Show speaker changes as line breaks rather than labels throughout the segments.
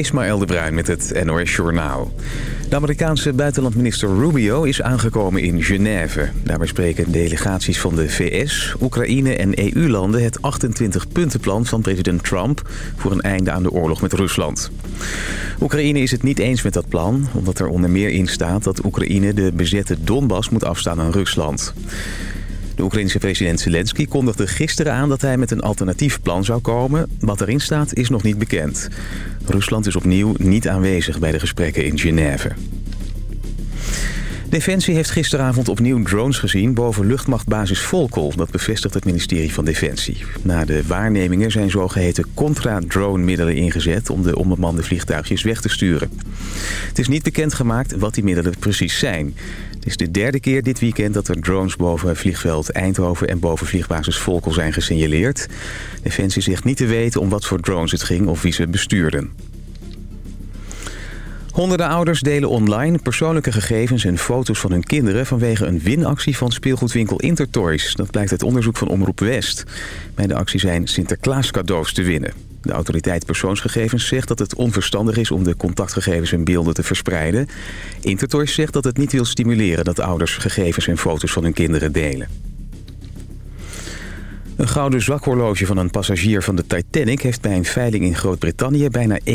Ismaël de Bruin met het NOS Journaal. De Amerikaanse buitenlandminister Rubio is aangekomen in Genève. Daar bespreken delegaties van de VS, Oekraïne en EU-landen... het 28-puntenplan van president Trump voor een einde aan de oorlog met Rusland. Oekraïne is het niet eens met dat plan... omdat er onder meer in staat dat Oekraïne de bezette Donbass moet afstaan aan Rusland. De Oekraïnse president Zelensky kondigde gisteren aan dat hij met een alternatief plan zou komen. Wat erin staat is nog niet bekend. Rusland is opnieuw niet aanwezig bij de gesprekken in Genève. Defensie heeft gisteravond opnieuw drones gezien boven luchtmachtbasis Volkel. Dat bevestigt het ministerie van Defensie. Na de waarnemingen zijn zogeheten contra-drone-middelen ingezet... om de onbemande vliegtuigjes weg te sturen. Het is niet bekendgemaakt wat die middelen precies zijn. Het is de derde keer dit weekend dat er drones boven vliegveld Eindhoven... en boven vliegbasis Volkel zijn gesignaleerd. Defensie zegt niet te weten om wat voor drones het ging of wie ze bestuurden. Honderden ouders delen online persoonlijke gegevens en foto's van hun kinderen... vanwege een winactie van speelgoedwinkel Intertoys. Dat blijkt uit onderzoek van Omroep West. Bij de actie zijn Sinterklaas cadeaus te winnen. De autoriteit persoonsgegevens zegt dat het onverstandig is om de contactgegevens en beelden te verspreiden. Intertoys zegt dat het niet wil stimuleren dat ouders gegevens en foto's van hun kinderen delen. Een gouden zwakhorloge van een passagier van de Titanic... heeft bij een veiling in Groot-Brittannië bijna 1,8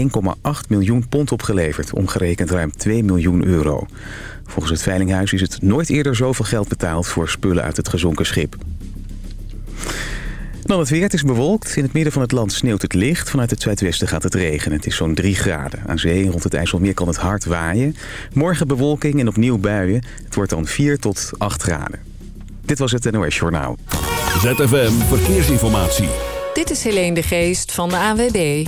miljoen pond opgeleverd. Omgerekend ruim 2 miljoen euro. Volgens het veilinghuis is het nooit eerder zoveel geld betaald... voor spullen uit het gezonken schip. Dan het weer. Het is bewolkt. In het midden van het land sneeuwt het licht. Vanuit het zuidwesten gaat het regenen. Het is zo'n 3 graden. Aan zee rond het IJsselmeer kan het hard waaien. Morgen bewolking en opnieuw buien. Het wordt dan 4 tot 8 graden. Dit was het NOS Journaal.
ZFM Verkeersinformatie.
Dit is Helene de Geest van de AWB.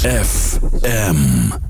ZFM.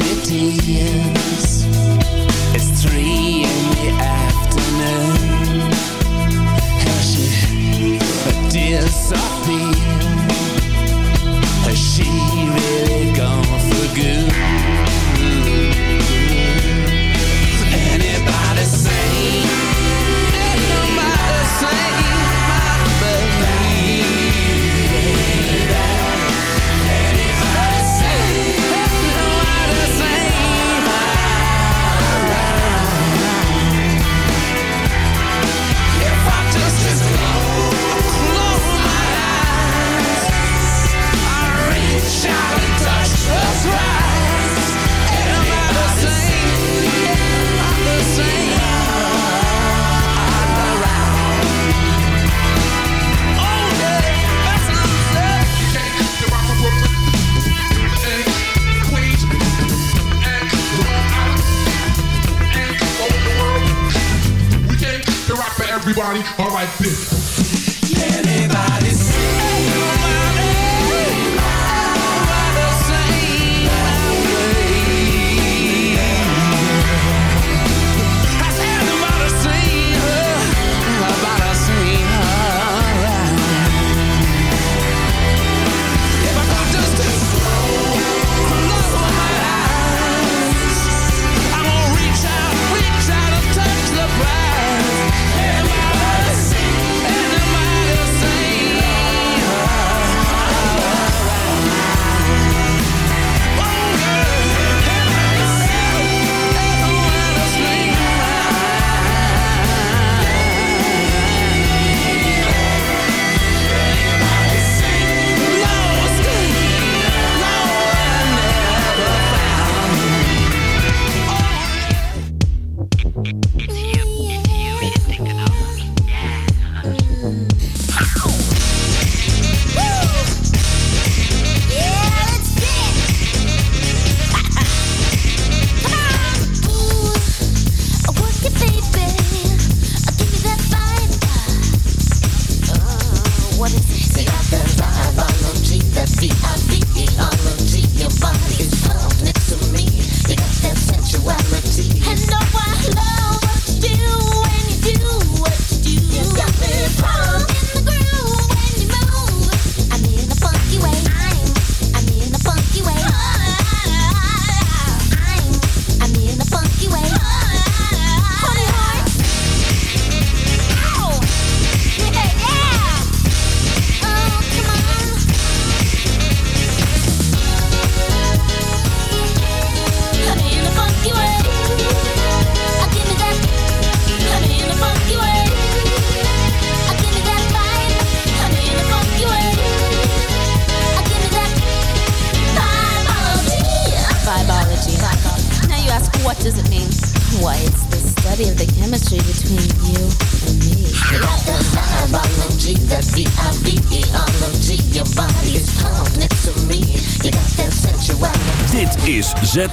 it is. It's three in the afternoon. Has she disappeared? Has she really gone for good?
party, alright, bitch.